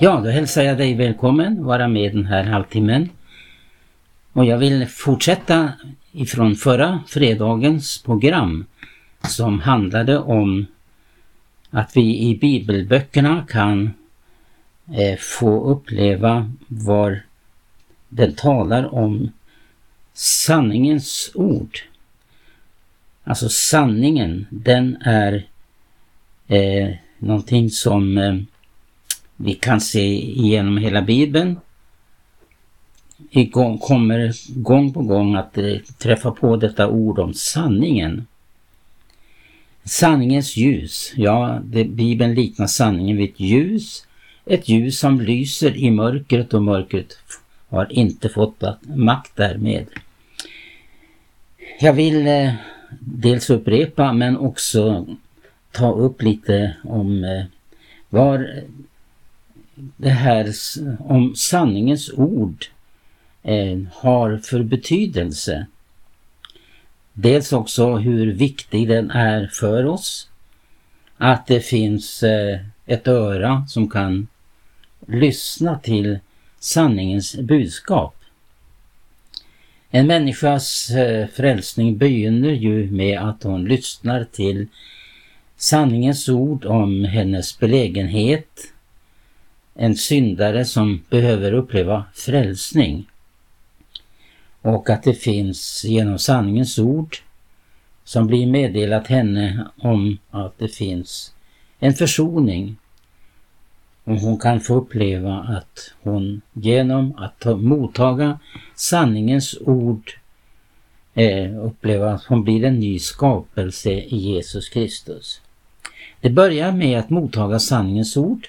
Ja, då hälsar jag dig välkommen vara med den här halvtimmen. Och jag vill fortsätta ifrån förra fredagens program som handlade om att vi i bibelböckerna kan eh, få uppleva var den talar om sanningens ord. Alltså sanningen, den är eh, någonting som eh, vi kan se genom hela Bibeln. Vi kommer gång på gång att eh, träffa på detta ord om sanningen. Sanningens ljus, ja, det, Bibeln liknar sanningen vid ett ljus. Ett ljus som lyser i mörkret och mörkret har inte fått makt därmed. Jag vill eh, dels upprepa men också ta upp lite om eh, var det här om sanningens ord eh, har för betydelse. Dels också hur viktig den är för oss. Att det finns eh, ett öra som kan lyssna till sanningens budskap. En människas eh, frälsning begynner ju med att hon lyssnar till sanningens ord om hennes belägenhet, en syndare som behöver uppleva frälsning. Och att det finns genom sanningens ord som blir meddelat henne om att det finns en försoning. Och hon kan få uppleva att hon genom att ta, mottaga sanningens ord eh, uppleva att hon blir en ny skapelse i Jesus Kristus. Det börjar med att mottaga sanningens ord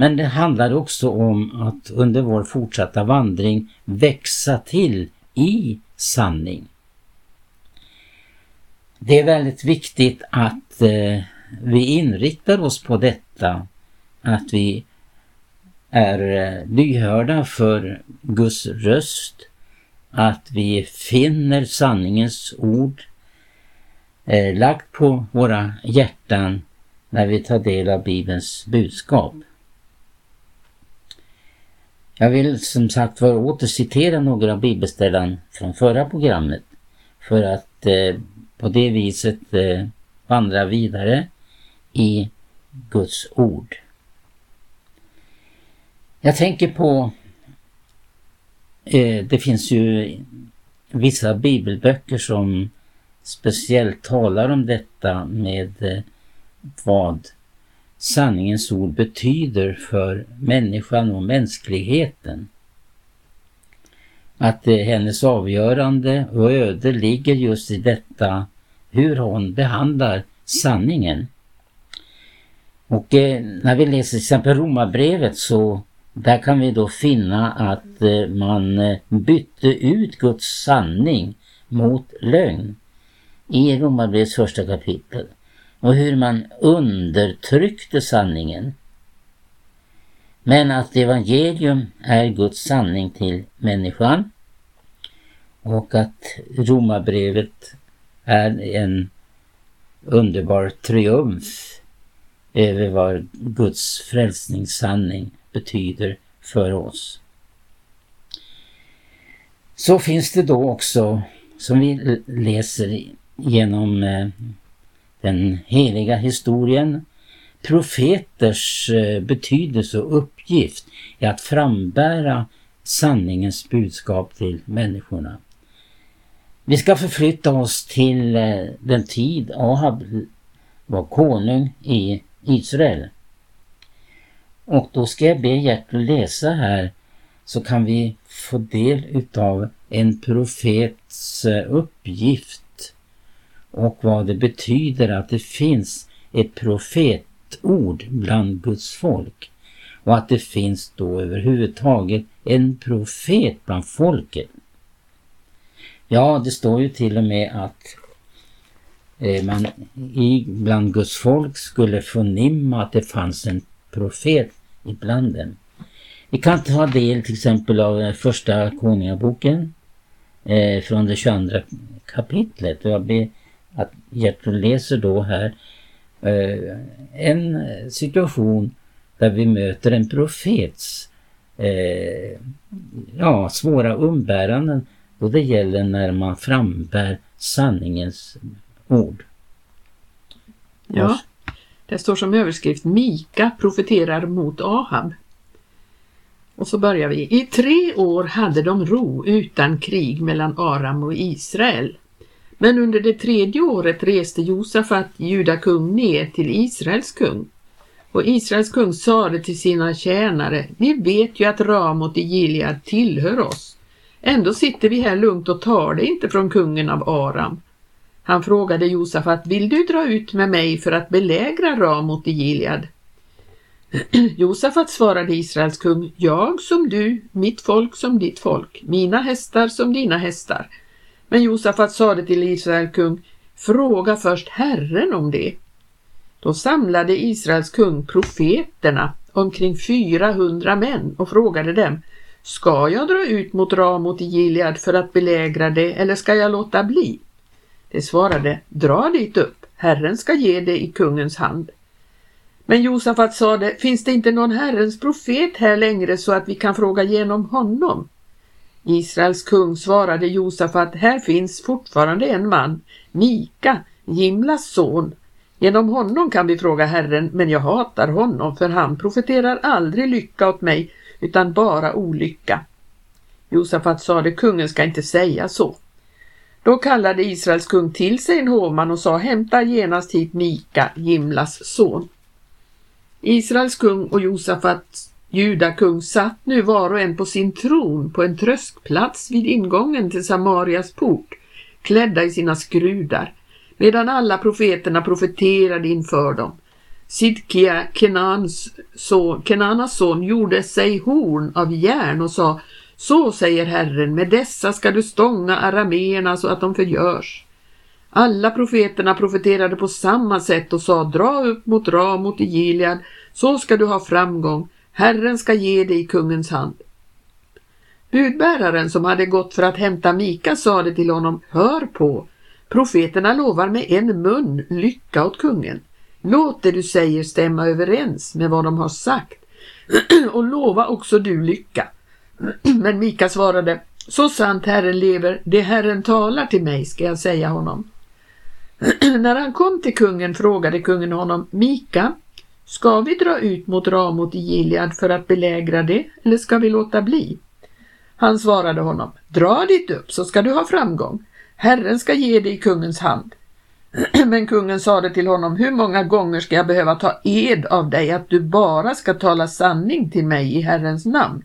men det handlar också om att under vår fortsatta vandring växa till i sanning. Det är väldigt viktigt att eh, vi inriktar oss på detta, att vi är eh, lyhörda för Guds röst, att vi finner sanningens ord eh, lagt på våra hjärtan när vi tar del av Bibelns budskap. Jag vill som sagt var återcitera några bibelställen från förra programmet för att eh, på det viset eh, vandra vidare i Guds ord. Jag tänker på, eh, det finns ju vissa bibelböcker som speciellt talar om detta med eh, vad sanningens ord betyder för människan och mänskligheten. Att eh, hennes avgörande och öde ligger just i detta hur hon behandlar sanningen. Och eh, när vi läser till exempel Romarbrevet så där kan vi då finna att eh, man eh, bytte ut Guds sanning mot lögn i Romarbrevets första kapitel och hur man undertryckte sanningen. Men att evangelium är Guds sanning till människan och att romabrevet är en underbar triumf över vad Guds frälsningssanning betyder för oss. Så finns det då också, som vi läser genom eh, den heliga historien. Profeters eh, betydelse och uppgift är att frambära sanningens budskap till människorna. Vi ska förflytta oss till eh, den tid Ahab var konung i Israel. Och då ska jag be Gert att läsa här så kan vi få del utav en profets eh, uppgift och vad det betyder att det finns ett profetord bland Guds folk och att det finns då överhuvudtaget en profet bland folket. Ja, det står ju till och med att eh, man i, bland Guds folk skulle förnimma att det fanns en profet ibland dem. Vi kan ta del till exempel av eh, första konungaboken eh, från det 22 kapitlet. Jag ber att Gertrud läser då här eh, en situation där vi möter en profets eh, ja, svåra umbäranden då det gäller när man frambär sanningens ord. Ja, det står som överskrift Mika profeterar mot Ahab. Och så börjar vi. I tre år hade de ro utan krig mellan Aram och Israel. Men under det tredje året reste Josafat, judakung, ner till Israels kung. Och Israels kung sade till sina tjänare, ni vet ju att Ramot i Gilead tillhör oss. Ändå sitter vi här lugnt och tar det inte från kungen av Aram. Han frågade Josafat, vill du dra ut med mig för att belägra Ramot i Gilead? Josafat svarade Israels kung, jag som du, mitt folk som ditt folk, mina hästar som dina hästar. Men Josafat sade till Israels kung, fråga först Herren om det. Då samlade Israels kung profeterna, omkring 400 män, och frågade dem, ska jag dra ut mot Ramot i Gilead för att belägra det eller ska jag låta bli? De svarade, dra dit upp, Herren ska ge det i kungens hand. Men Josafat sade, finns det inte någon Herrens profet här längre så att vi kan fråga genom honom? Israels kung svarade Josafat, här finns fortfarande en man, Mika, Jimlas son. Genom honom kan vi fråga Herren, men jag hatar honom för han profeterar aldrig lycka åt mig utan bara olycka. Josafat sade, kungen ska inte säga så. Då kallade Israels kung till sig en hovman och sa, hämta genast hit Mika, Jimlas son. Israels kung och Josafat judakung satt nu var och en på sin tron på en tröskplats vid ingången till Samarias port, klädda i sina skrudar, medan alla profeterna profeterade inför dem. Sidkia, Kenans son, Kenanas son, gjorde sig horn av järn och sa Så säger Herren, med dessa ska du stånga arameerna så att de förgörs. Alla profeterna profeterade på samma sätt och sa dra upp mot Ramot i Gilead, så ska du ha framgång, Herren ska ge dig i kungens hand. Budbäraren som hade gått för att hämta Mika sade till honom, hör på, profeterna lovar med en mun lycka åt kungen. Låt det du säger stämma överens med vad de har sagt och lova också du lycka. Men Mika svarade, så sant Herren lever, det Herren talar till mig ska jag säga honom. När han kom till kungen frågade kungen honom, Mika, ska vi dra ut mot Ramot i Gilead för att belägra det eller ska vi låta bli? Han svarade honom, dra dit upp så ska du ha framgång. Herren ska ge dig kungens hand. Men kungen sade till honom, hur många gånger ska jag behöva ta ed av dig att du bara ska tala sanning till mig i Herrens namn?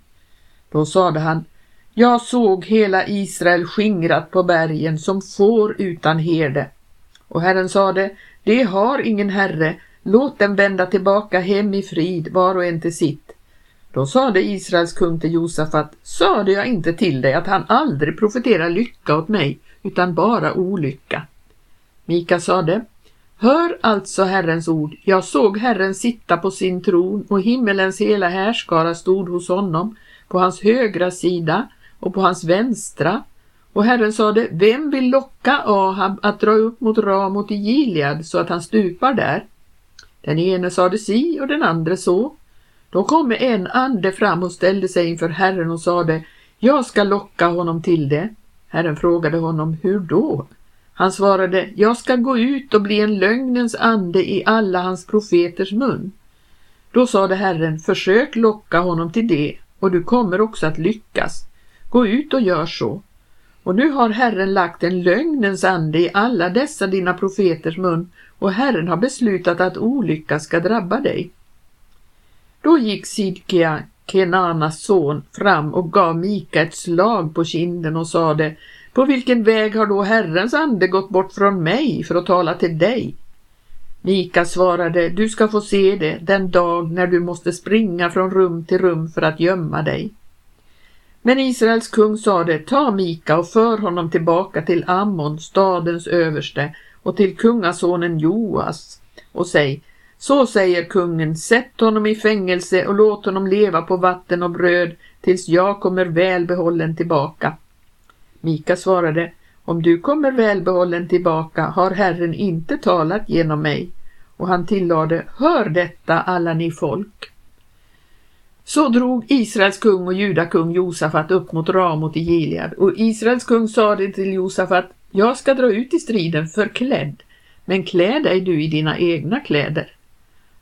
Då sade han, jag såg hela Israel skingrat på bergen som får utan herde. Och Herren sade, det har ingen herre, låt dem vända tillbaka hem i frid, var och en till sitt. Då sade Israels kung till Josafat, sade jag inte till dig att han aldrig profeterar lycka åt mig, utan bara olycka. Mika sade, Hör alltså Herrens ord, jag såg Herren sitta på sin tron och himmelens hela härskara stod hos honom, på hans högra sida och på hans vänstra. Och Herren sade, vem vill locka Ahab att dra upp mot Ramot i Gilead så att han stupar där? Den ene sade si och den andra så. Då kom en ande fram och ställde sig inför Herren och sade, jag ska locka honom till det. Herren frågade honom, hur då? Han svarade, jag ska gå ut och bli en lögnens ande i alla hans profeters mun. Då sade Herren, försök locka honom till det och du kommer också att lyckas. Gå ut och gör så. Och nu har Herren lagt en lögnens ande i alla dessa dina profeters mun och Herren har beslutat att olycka ska drabba dig. Då gick Sidkia, Kenanas son, fram och gav Mika ett slag på kinden och sade På vilken väg har då Herrens ande gått bort från mig för att tala till dig? Mika svarade, du ska få se det den dag när du måste springa från rum till rum för att gömma dig. Men Israels kung sade, ta Mika och för honom tillbaka till Ammon, stadens överste, och till kungasonen Joas och säg, så säger kungen, sätt honom i fängelse och låt honom leva på vatten och bröd tills jag kommer välbehållen tillbaka. Mika svarade, om du kommer välbehållen tillbaka har Herren inte talat genom mig. Och han tillade, hör detta alla ni folk. Så drog Israels kung och judakung Josafat upp mot Ramot i Gilead och Israels kung sade till Josafat, jag ska dra ut i striden förklädd, men klä dig du i dina egna kläder.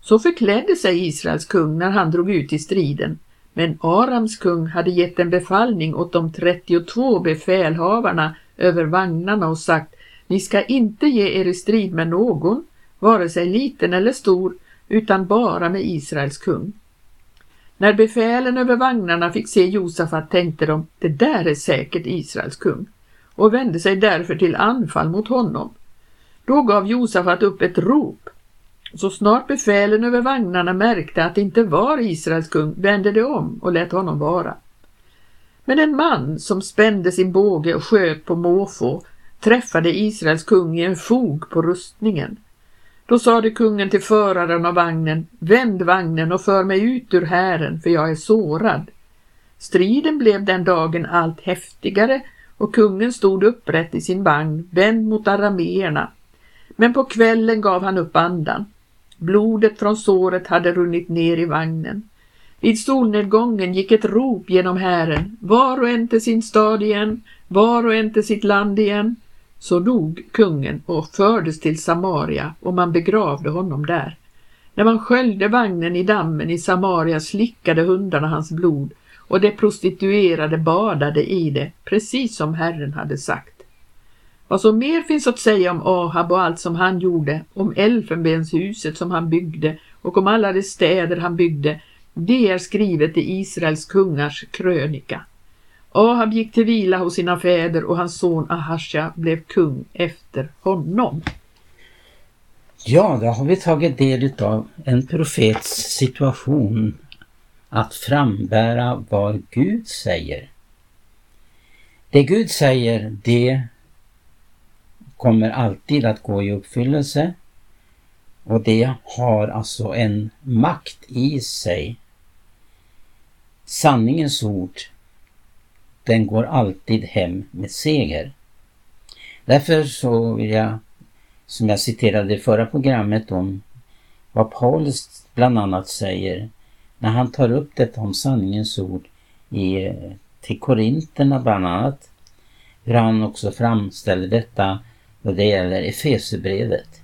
Så förklädde sig Israels kung när han drog ut i striden, men Arams kung hade gett en befallning åt de 32 befälhavarna över vagnarna och sagt, ni ska inte ge er i strid med någon, vare sig liten eller stor, utan bara med Israels kung. När befälen över vagnarna fick se Josafat tänkte de, det där är säkert Israels kung, och vände sig därför till anfall mot honom. Då gav Josafat upp ett rop. Så snart befälen över vagnarna märkte att det inte var Israels kung vände de om och lät honom vara. Men en man som spände sin båge och sköt på måfå träffade Israels kung i en fog på rustningen. Då sade kungen till föraren av vagnen, vänd vagnen och för mig ut ur hären, för jag är sårad. Striden blev den dagen allt häftigare och kungen stod upprätt i sin vagn, vänd mot arameerna. Men på kvällen gav han upp andan. Blodet från såret hade runnit ner i vagnen. Vid solnedgången gick ett rop genom hären, var och en till sin stad igen, var och en till sitt land igen. Så dog kungen och fördes till Samaria och man begravde honom där. När man sköljde vagnen i dammen i Samaria slickade hundarna hans blod och de prostituerade badade i det, precis som Herren hade sagt. Vad som mer finns att säga om Ahab och allt som han gjorde, om elfenbenshuset som han byggde och om alla de städer han byggde, det är skrivet i Israels kungars krönika. Ahab gick till vila hos sina fäder och hans son Ahasja blev kung efter honom. Ja, då har vi tagit del av en profets situation att frambära vad Gud säger. Det Gud säger, det kommer alltid att gå i uppfyllelse och det har alltså en makt i sig. Sanningens ord den går alltid hem med seger. Därför så vill jag, som jag citerade i förra programmet om vad Paulus bland annat säger när han tar upp detta om sanningens ord i, till Korinterna bland annat. Hur han också framställer detta då det gäller Efesierbrevet.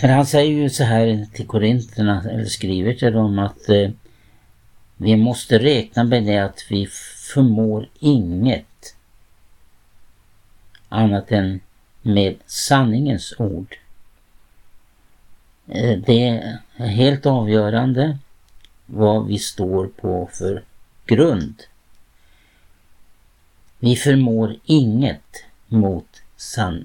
För han säger ju så här till Korinterna, eller skriver till dem att eh, vi måste räkna med det att vi förmår inget annat än med sanningens ord. Eh, det är helt avgörande vad vi står på för grund. Vi förmår inget mot san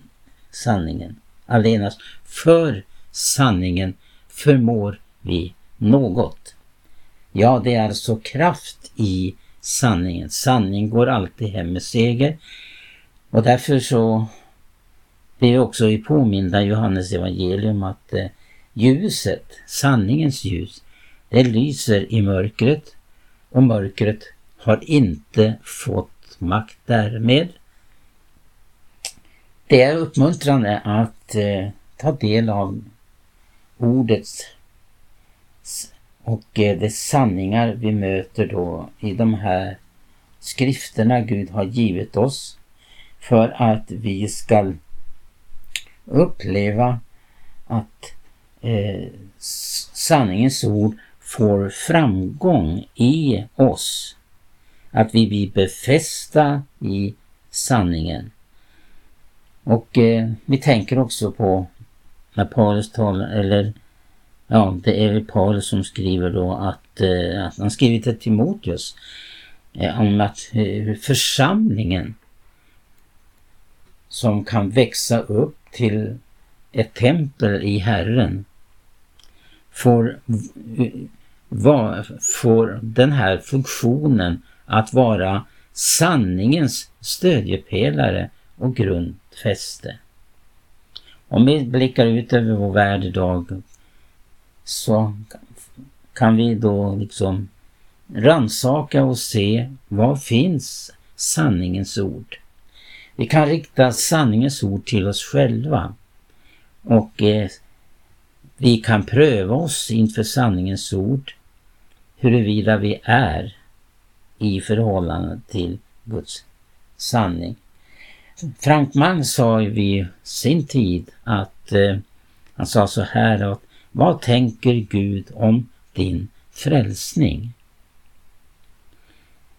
sanningen. Allenast för sanningen förmår vi något. Ja, det är alltså kraft i sanningen. Sanning går alltid hem med seger. Och därför så blir vi också i påminda Johannes evangelium att eh, ljuset, sanningens ljus, det lyser i mörkret och mörkret har inte fått makt därmed. Det är uppmuntrande att eh, ta del av ordets och eh, de sanningar vi möter då i de här skrifterna Gud har givit oss för att vi ska uppleva att eh, sanningens ord får framgång i oss. Att vi blir befästa i sanningen. Och eh, vi tänker också på när Paulus talar, eller Ja, det är Paulus som skriver då att, eh, att han skrivit till Timoteus eh, om att eh, församlingen som kan växa upp till ett tempel i Herren får, va, får den här funktionen att vara sanningens stödjepelare och grundfäste. Om vi blickar ut över vår värld idag så kan vi då liksom ransaka och se vad finns sanningens ord. Vi kan rikta sanningens ord till oss själva och eh, vi kan pröva oss inför sanningens ord huruvida vi är i förhållande till Guds sanning. Frank Mang sa ju vid sin tid att eh, han sa så här att vad tänker Gud om din frälsning?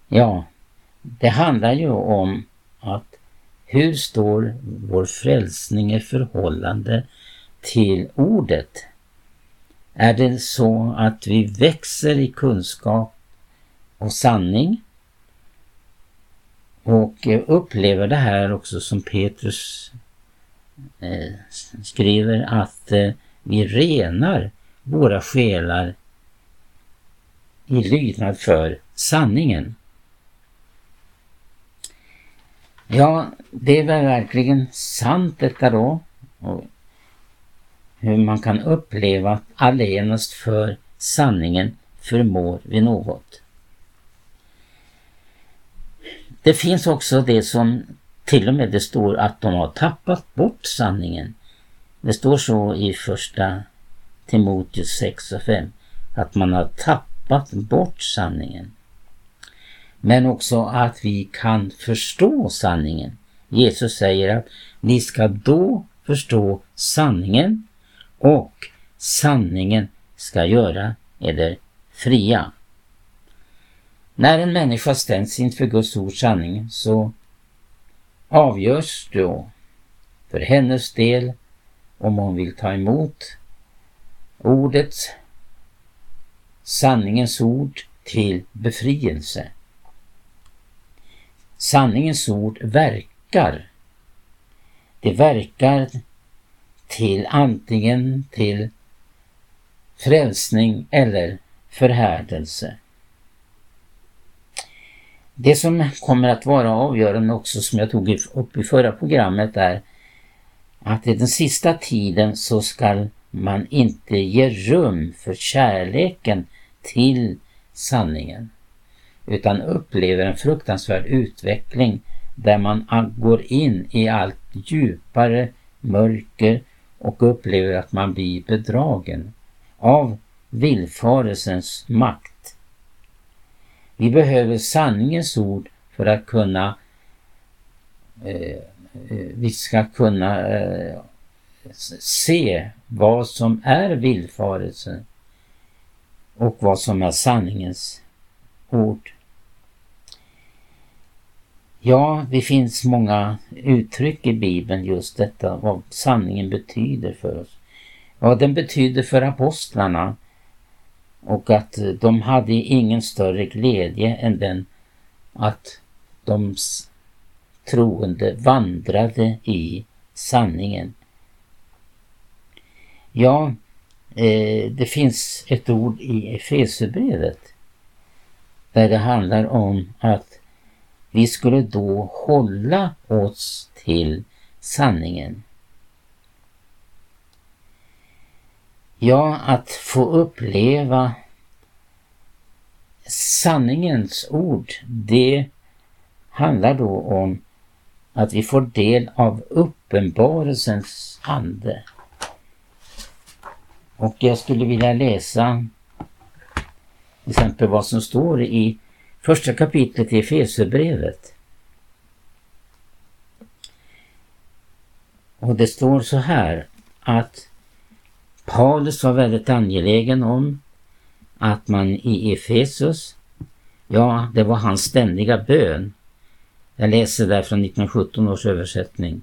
Ja, det handlar ju om att hur står vår frälsning i förhållande till ordet? Är det så att vi växer i kunskap och sanning och upplever det här också som Petrus eh, skriver att eh, vi renar våra själar i lydnad för sanningen. Ja, det är väl verkligen sant detta då. Och hur man kan uppleva att allenast för sanningen förmår vi något. Det finns också det som till och med det står att de har tappat bort sanningen. Det står så i första Timoteus 6 och 5 att man har tappat bort sanningen. Men också att vi kan förstå sanningen. Jesus säger att ni ska då förstå sanningen och sanningen ska göra er fria. När en människa ställs inför Guds ord sanning så avgörs då för hennes del om hon vill ta emot ordet, sanningens ord till befrielse. Sanningens ord verkar. Det verkar till antingen till frälsning eller förhärdelse. Det som kommer att vara avgörande också som jag tog upp i förra programmet är att i den sista tiden så skall man inte ge rum för kärleken till sanningen utan upplever en fruktansvärd utveckling där man går in i allt djupare mörker och upplever att man blir bedragen av villfarelsens makt. Vi behöver sanningens ord för att kunna eh, eh Eh, vi ska kunna eh, se vad som är villfarelse och vad som är sanningens ord. Ja, det finns många uttryck i Bibeln just detta vad sanningen betyder för oss. Vad den betyder för apostlarna och att de hade ingen större glädje än den att de troende vandrade i sanningen. Ja, eh, det finns ett ord i Efesierbrevet där det handlar om att vi skulle då hålla oss till sanningen. Ja, att få uppleva sanningens ord, det handlar då om att vi får del av uppenbarelsens ande. Och jag skulle vilja läsa till exempel vad som står i första kapitlet i Efesierbrevet. Och det står så här att Paulus var väldigt angelägen om att man i Efesus, ja det var hans ständiga bön. Jag läser där från 1917 års översättning.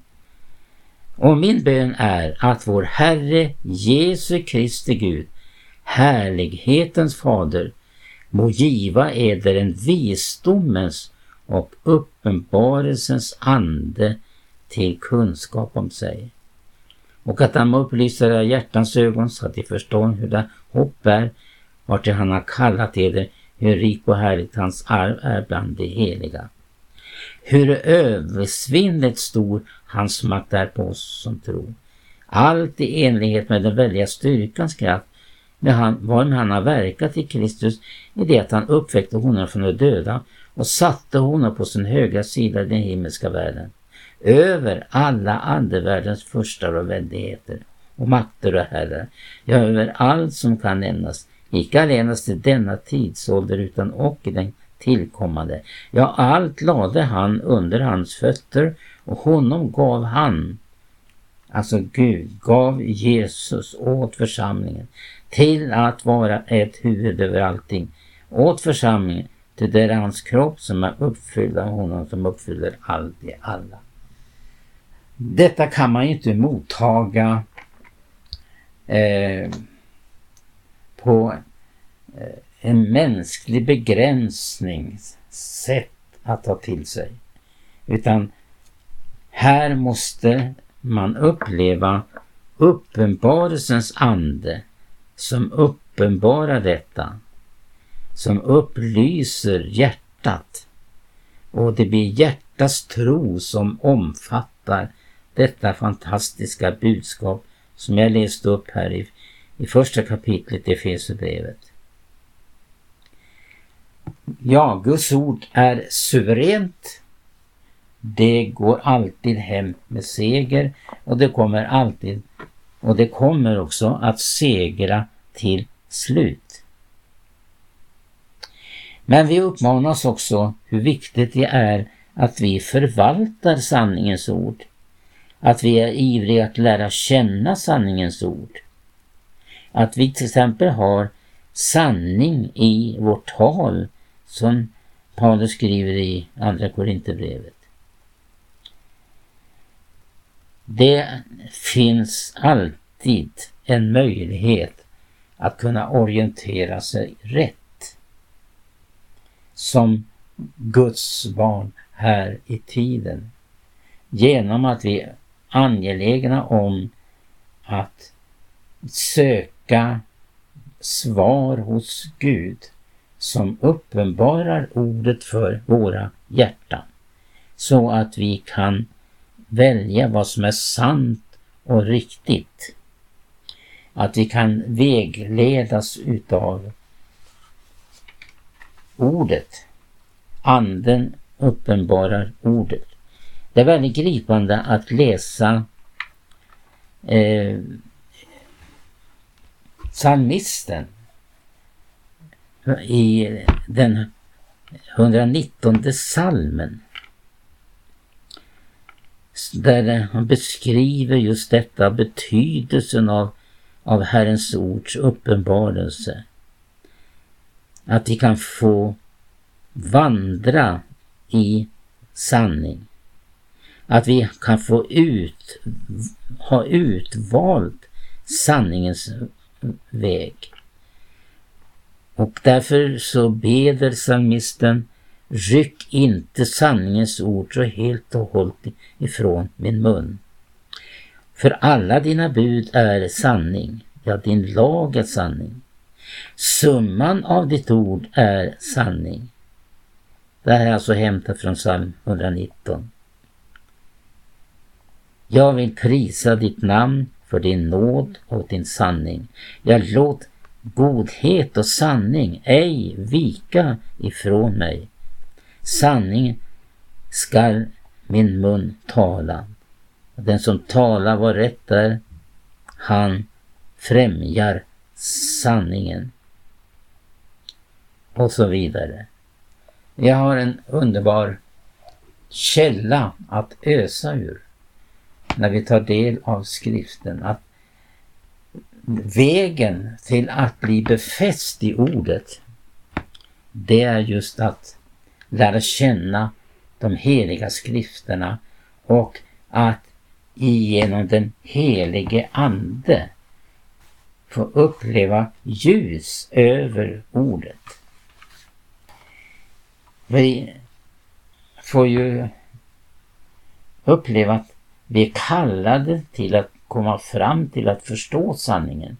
Och min bön är att vår Herre Jesu Kristi Gud, härlighetens fader, må giva eder en visdomens och uppenbarelsens ande till kunskap om sig. Och att han må upplysa era hjärtans ögon så att de förstår hur det hopp är, vartill han har kallat eder, hur rik och härligt hans arv är bland de heliga. Hur översvinnligt stor hans makt är på oss som tror. Allt i enlighet med den väldiga styrkans kraft med han, varmed han har verkat i Kristus i det att han uppväckte honom från de döda och satte honom på sin högra sida i den himmelska världen. Över alla andevärldens furstar och väldigheter och makter och herrar, ja över allt som kan nämnas, icke allenast i denna tidsålder utan och i den tillkommande. Ja, allt lade han under hans fötter och honom gav han, alltså Gud, gav Jesus åt församlingen till att vara ett huvud över allting, åt församlingen, till det är hans kropp som är uppfylld av honom som uppfyller allt i alla. Detta kan man ju inte mottaga eh, på eh, en mänsklig begränsning sätt att ta till sig. Utan här måste man uppleva uppenbarelsens ande som uppenbarar detta, som upplyser hjärtat. Och det blir hjärtats tro som omfattar detta fantastiska budskap som jag läste upp här i, i första kapitlet i Efesierbrevet. Ja, Guds ord är suveränt. Det går alltid hem med seger och det kommer alltid och det kommer också att segra till slut. Men vi uppmanas också hur viktigt det är att vi förvaltar sanningens ord. Att vi är ivriga att lära känna sanningens ord. Att vi till exempel har sanning i vårt tal som Paulus skriver i Andra Korinthierbrevet. Det finns alltid en möjlighet att kunna orientera sig rätt som Guds barn här i tiden genom att vi är angelägna om att söka svar hos Gud som uppenbarar ordet för våra hjärtan så att vi kan välja vad som är sant och riktigt. Att vi kan vägledas utav ordet. Anden uppenbarar ordet. Det är väldigt gripande att läsa eh, psalmisten i den 119 salmen där eh, han beskriver just detta betydelsen av, av Herrens ords uppenbarelse. Att vi kan få vandra i sanning. Att vi kan få ut, ha utvalt sanningens väg. Och därför så beder psalmisten Ryck inte sanningens ord så helt och hållet ifrån min mun. För alla dina bud är sanning, ja din lag är sanning. Summan av ditt ord är sanning. Det här är alltså hämtat från psalm 119. Jag vill prisa ditt namn för din nåd och din sanning. Jag låt godhet och sanning ej vika ifrån mig. Sanning skall min mun tala. Den som talar vad rätt är, han främjar sanningen. Och så vidare. Jag har en underbar källa att ösa ur när vi tar del av skriften. Att vägen till att bli befäst i ordet, det är just att lära känna de heliga skrifterna och att genom den helige Ande få uppleva ljus över ordet. Vi får ju uppleva att vi är kallade till att komma fram till att förstå sanningen.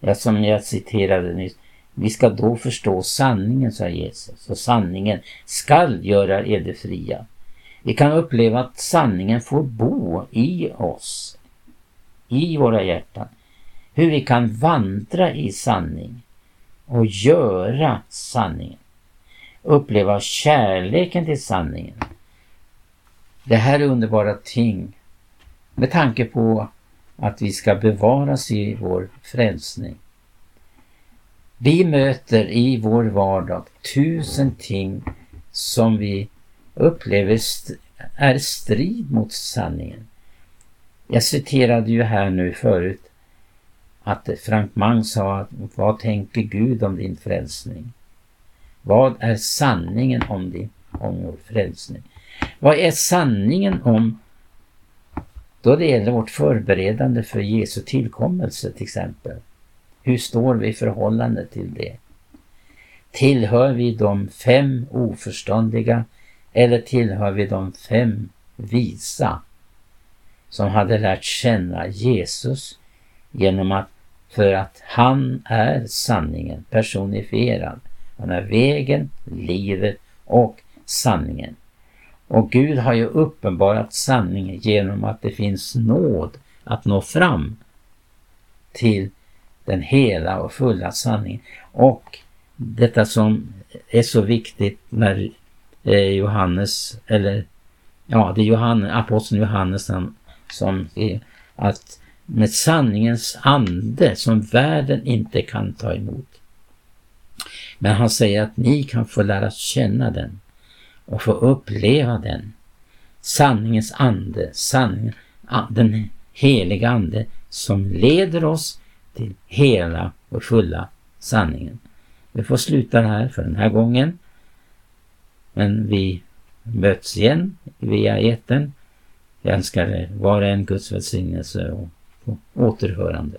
Ja, som jag citerade nyss. Vi ska då förstå sanningen, sa Jesus, och sanningen skall göra er fria. Vi kan uppleva att sanningen får bo i oss, i våra hjärtan. Hur vi kan vandra i sanning och göra sanningen. Uppleva kärleken till sanningen. Det här är underbara ting med tanke på att vi ska bevaras i vår frälsning. Vi möter i vår vardag tusen ting som vi upplever är strid mot sanningen. Jag citerade ju här nu förut att Frank Mang sa att vad tänker Gud om din frälsning? Vad är sanningen om din om vår frälsning? Vad är sanningen om då det gäller vårt förberedande för Jesu tillkommelse till exempel? Hur står vi i förhållande till det? Tillhör vi de fem oförståndiga eller tillhör vi de fem visa som hade lärt känna Jesus genom att för att han är sanningen personifierad. Han är vägen, livet och sanningen. Och Gud har ju uppenbarat sanningen genom att det finns nåd att nå fram till den hela och fulla sanningen. Och detta som är så viktigt när eh, Johannes, eller ja, det är Johannes, aposteln Johannes som, som är att med sanningens ande som världen inte kan ta emot. Men han säger att ni kan få lära känna den och få uppleva den. Sanningens ande, sanningen, den heliga ande som leder oss till hela och fulla sanningen. Vi får sluta här för den här gången. Men vi möts igen via eten. Jag önskar var och en Guds välsignelse och återhörande.